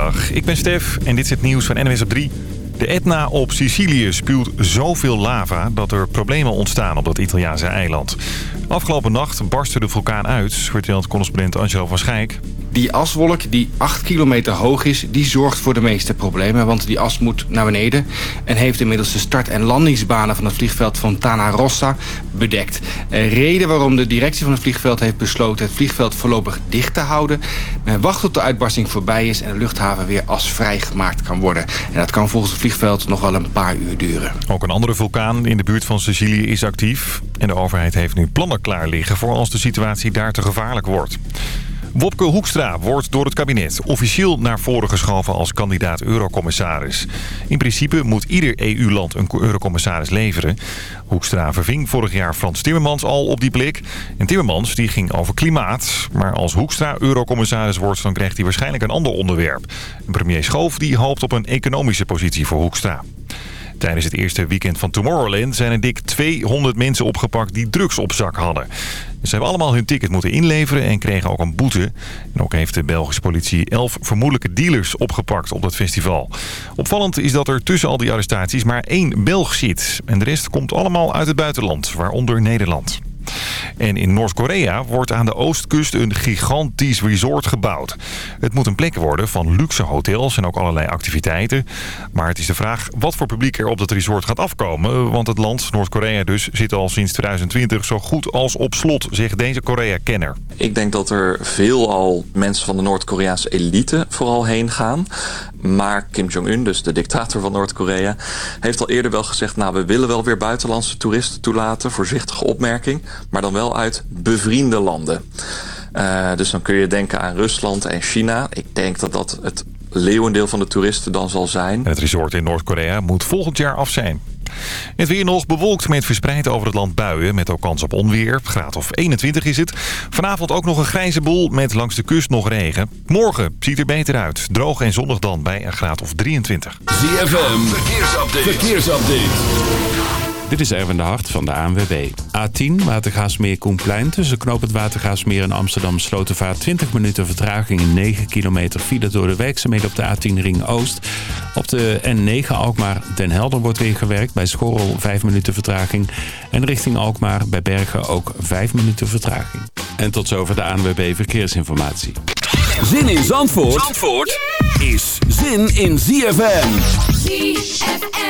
Goedemiddag, ik ben Stef en dit is het nieuws van NWS op 3. De Etna op Sicilië spuwt zoveel lava dat er problemen ontstaan op dat Italiaanse eiland. Afgelopen nacht barstte de vulkaan uit, vertelt correspondent Angelo van Schijk. Die aswolk die 8 kilometer hoog is, die zorgt voor de meeste problemen. Want die as moet naar beneden en heeft inmiddels de start- en landingsbanen van het vliegveld Fontana Rossa bedekt. Reden waarom de directie van het vliegveld heeft besloten het vliegveld voorlopig dicht te houden. Men wacht tot de uitbarsting voorbij is en de luchthaven weer asvrij gemaakt kan worden. En dat kan volgens het vliegveld nog wel een paar uur duren. Ook een andere vulkaan in de buurt van Sicilië is actief. En de overheid heeft nu plannen klaar liggen voor als de situatie daar te gevaarlijk wordt. Wopke Hoekstra wordt door het kabinet officieel naar voren geschoven als kandidaat eurocommissaris. In principe moet ieder EU-land een eurocommissaris leveren. Hoekstra verving vorig jaar Frans Timmermans al op die plek. En Timmermans die ging over klimaat. Maar als Hoekstra eurocommissaris wordt, dan krijgt hij waarschijnlijk een ander onderwerp. Premier Schoof die hoopt op een economische positie voor Hoekstra. Tijdens het eerste weekend van Tomorrowland zijn er dik 200 mensen opgepakt die drugs op zak hadden. Ze hebben allemaal hun ticket moeten inleveren en kregen ook een boete. En ook heeft de Belgische politie elf vermoedelijke dealers opgepakt op dat festival. Opvallend is dat er tussen al die arrestaties maar één Belg zit. En de rest komt allemaal uit het buitenland, waaronder Nederland. En in Noord-Korea wordt aan de oostkust een gigantisch resort gebouwd. Het moet een plek worden van luxe hotels en ook allerlei activiteiten. Maar het is de vraag wat voor publiek er op dat resort gaat afkomen. Want het land, Noord-Korea dus, zit al sinds 2020 zo goed als op slot, zegt deze Korea-kenner. Ik denk dat er veel al mensen van de Noord-Koreaanse elite vooral heen gaan. Maar Kim Jong-un, dus de dictator van Noord-Korea... heeft al eerder wel gezegd... nou, we willen wel weer buitenlandse toeristen toelaten. Voorzichtige opmerking. Maar dan wel uit bevriende landen. Uh, dus dan kun je denken aan Rusland en China. Ik denk dat dat het leeuwendeel van de toeristen dan zal zijn. Het resort in Noord-Korea moet volgend jaar af zijn. Het weer nog bewolkt met verspreid over het land buien. Met ook kans op onweer. Graad of 21 is het. Vanavond ook nog een grijze boel met langs de kust nog regen. Morgen ziet er beter uit. Droog en zonnig dan bij een graad of 23. ZFM, verkeersupdate. verkeersupdate. Dit is Erwin de Hart van de ANWB. A10 Watergaasmeer Koenplein tussen knoop het Watergaasmeer en Amsterdam Slotenvaart 20 minuten vertraging in 9 kilometer file door de werkzaamheden op de A10 Ring Oost. Op de N9 Alkmaar Den Helder wordt weer gewerkt bij Schorrel 5 minuten vertraging. En richting Alkmaar bij Bergen ook 5 minuten vertraging. En tot zover de ANWB Verkeersinformatie. Zin in Zandvoort, Zandvoort is zin in ZFM. ZFM.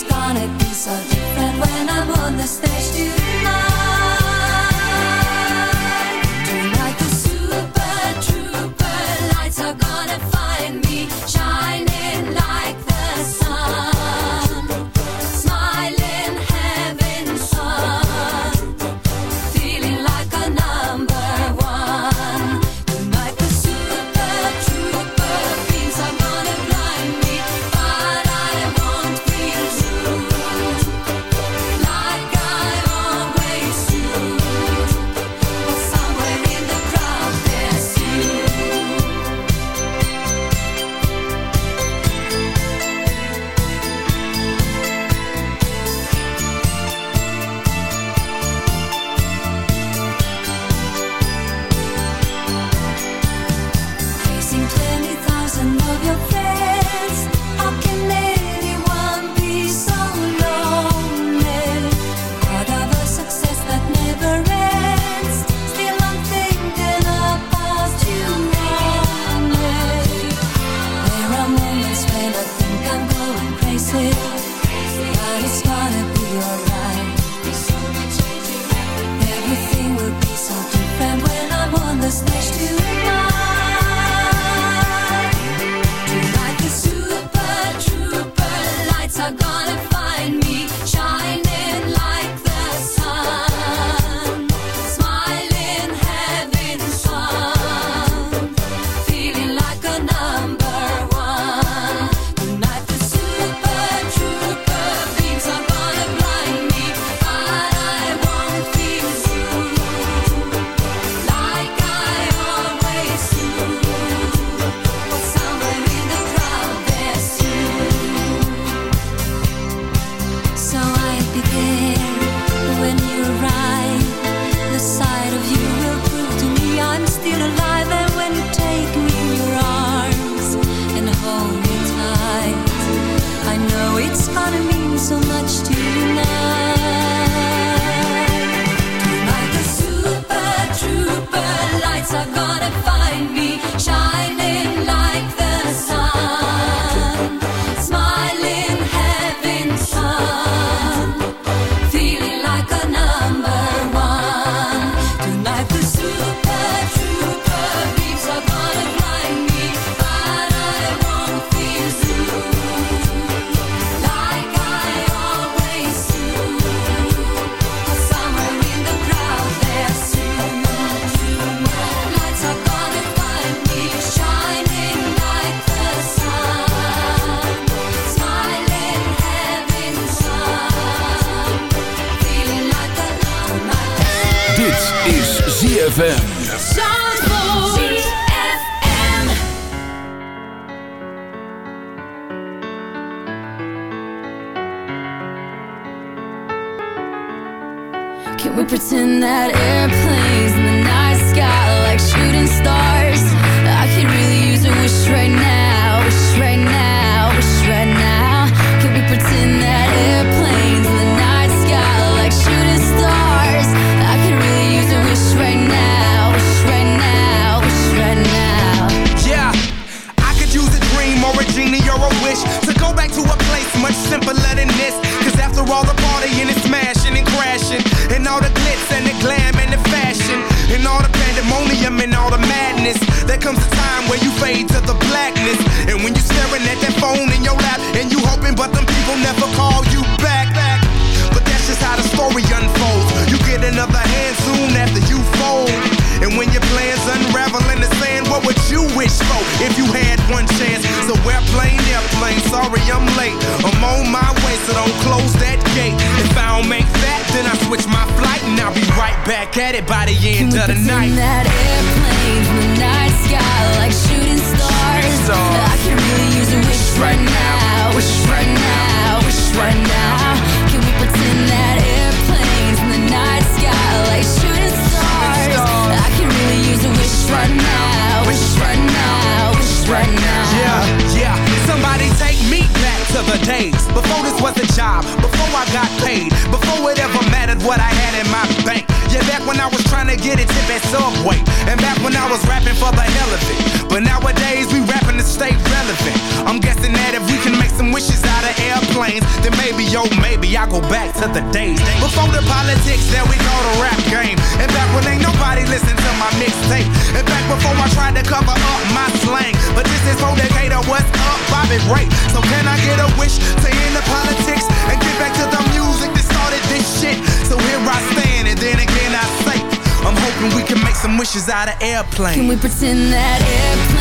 It's gonna be so different when I'm on the stage too. Airplanes. Can we pretend that airplanes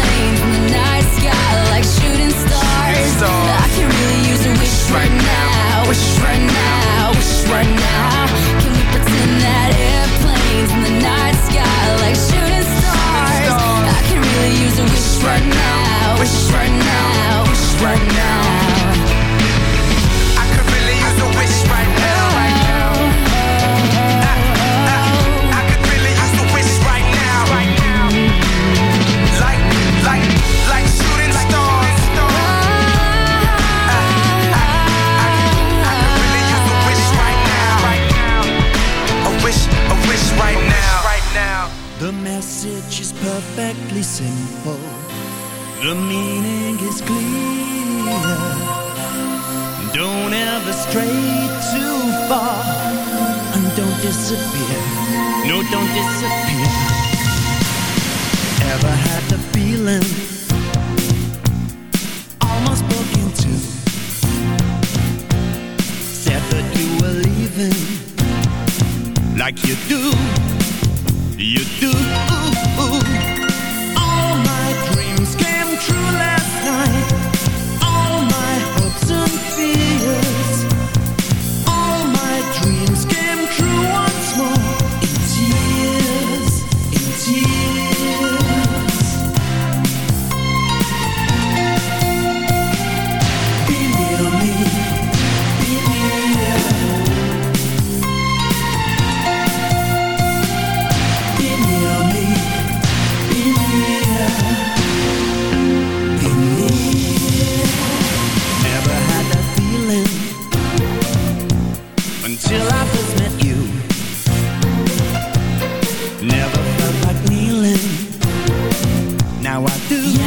how I do.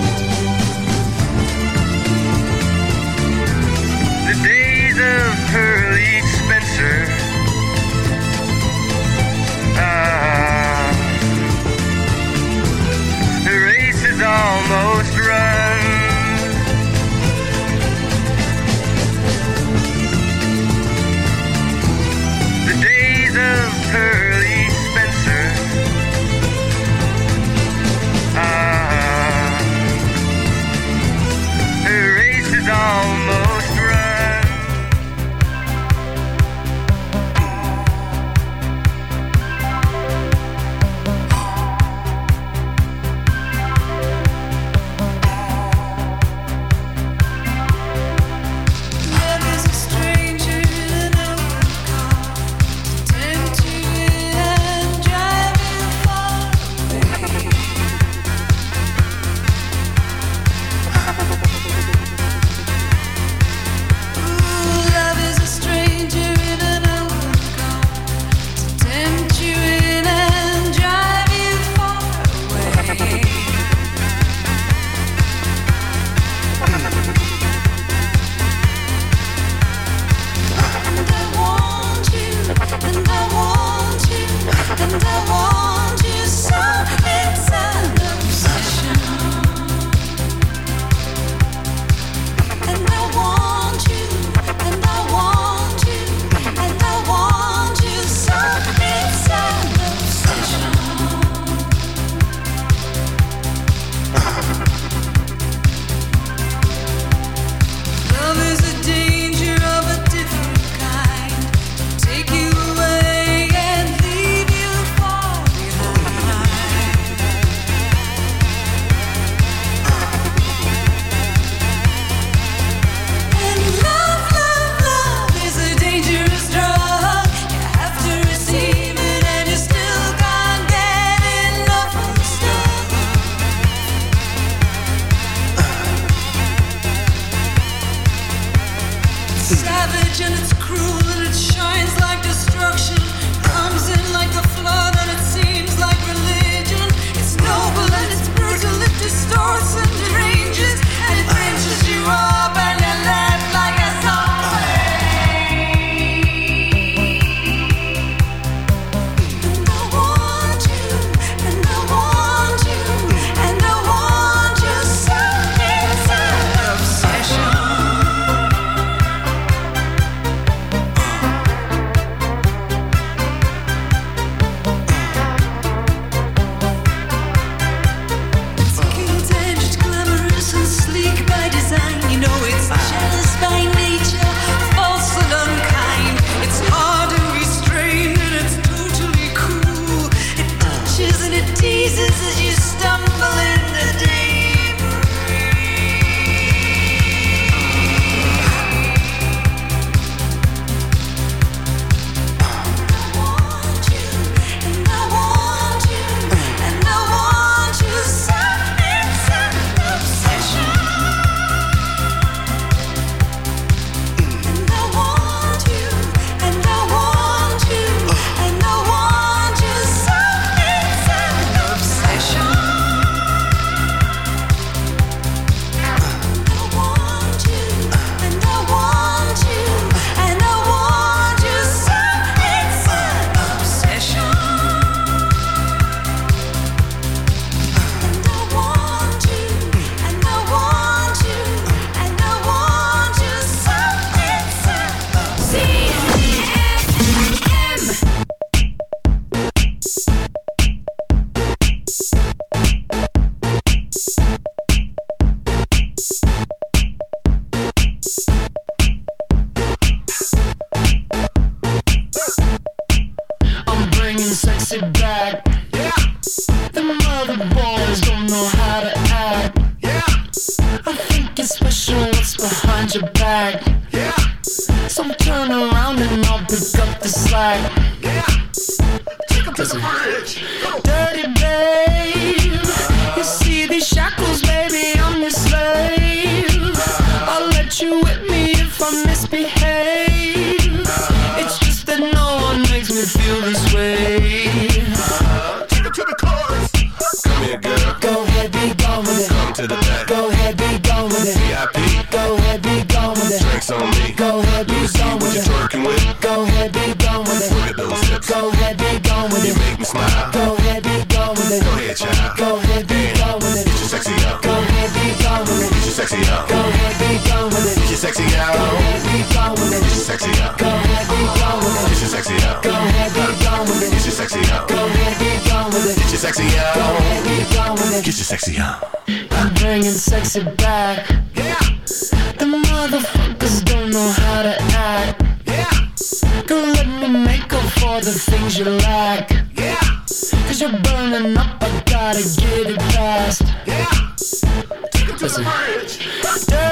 Pearly Spencer. Ah, the race is almost motherfuckers don't know how to act. Yeah. Don't let me make up for the things you lack. Yeah. Cause you're burning up, I gotta get it fast. Yeah. Take it to the bridge.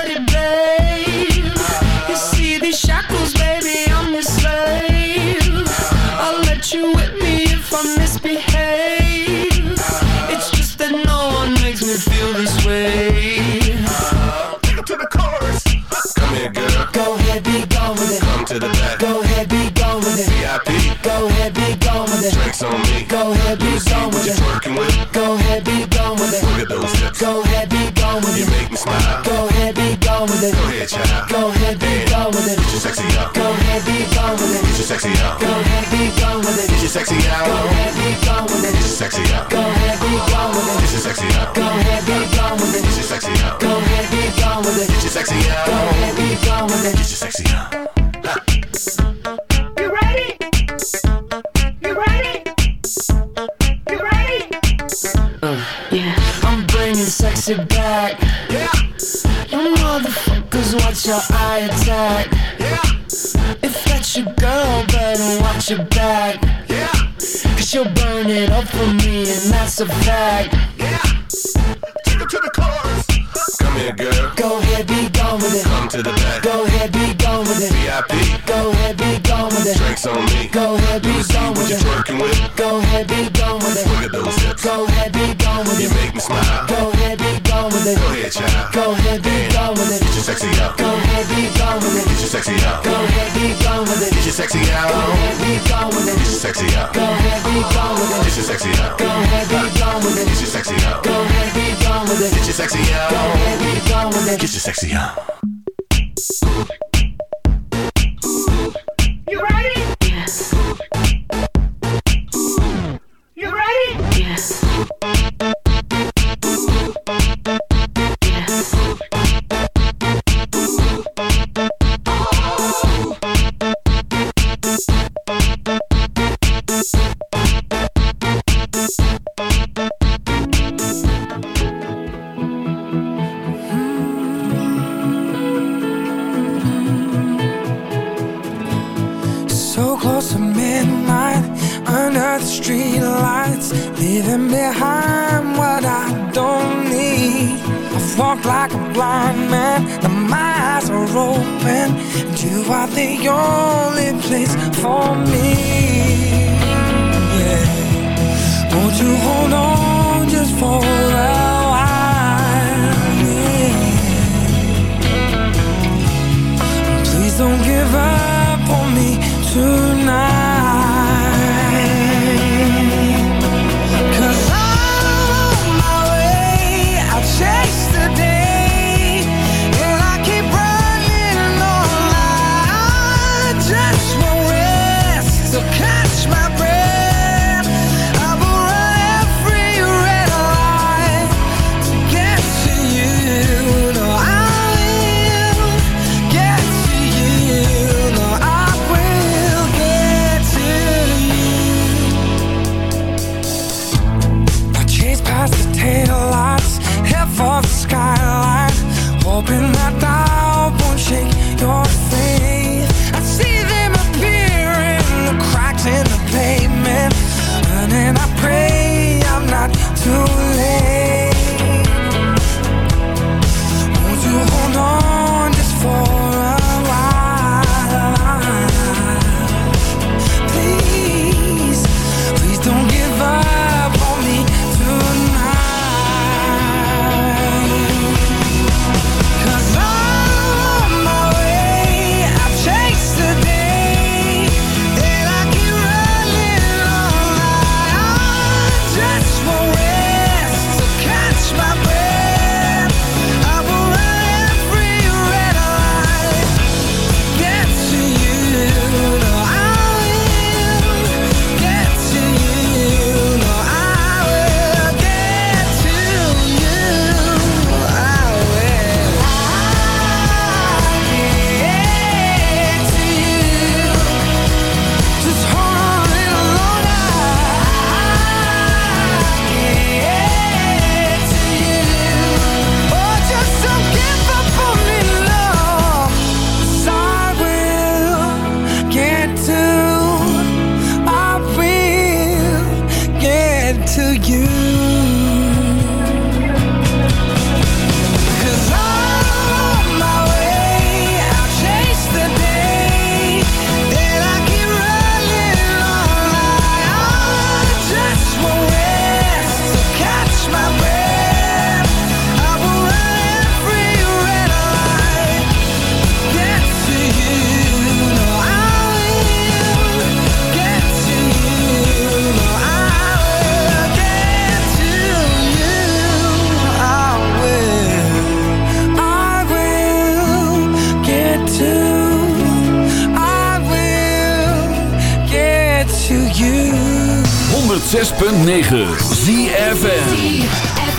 It. make me smile. Go ahead, be gone with it. Go ahead, child. Go ahead, be gone with it. Get your sexy out. Go ahead, be gone with it. Get your sexy out. Go ahead, be gone with it. Get your sexy Go out. ahead, be gone with Get your sexy out. Go ahead, be gone with it. Get your sexy out. Go ahead, be gone with it. Get your sexy out. Go ahead, be gone with it. Get your sexy Go ahead, be gone with it. Get your sexy out. You ready? You ready? You ready? yeah. I'm bringing sexy back. Yeah. You watch your eye attack. Yeah. If that's your girl, better watch your back. Yeah. Cause you'll burn it up for me, and that's a fact. Yeah. Take it to the chorus. Come here, girl. Go ahead, be gone with it. Come to the back. Go ahead, be gone with it. VIP. Go ahead, be gone with it. Drinks on me. Go ahead, be See gone what with you it. twerking with. Go ahead, be gone with it. Look at those hips. Go ahead, be gone with You it. make me smile. Go ahead, be gone with it. Go ahead, child. Go ahead, be gone with it. Get your sexy out. Go ahead, be gone with it. Get your sexy out. Go ahead, be gone with it. Get your sexy Go ahead, be gone with Get your sexy out. Go ahead, be gone with Get your sexy out. Go ahead, be gone with it. Get your sexy out. Go ahead, be gone with it. Get your sexy Go ahead, be gone with it. Get your sexy out. 106.9 ZFN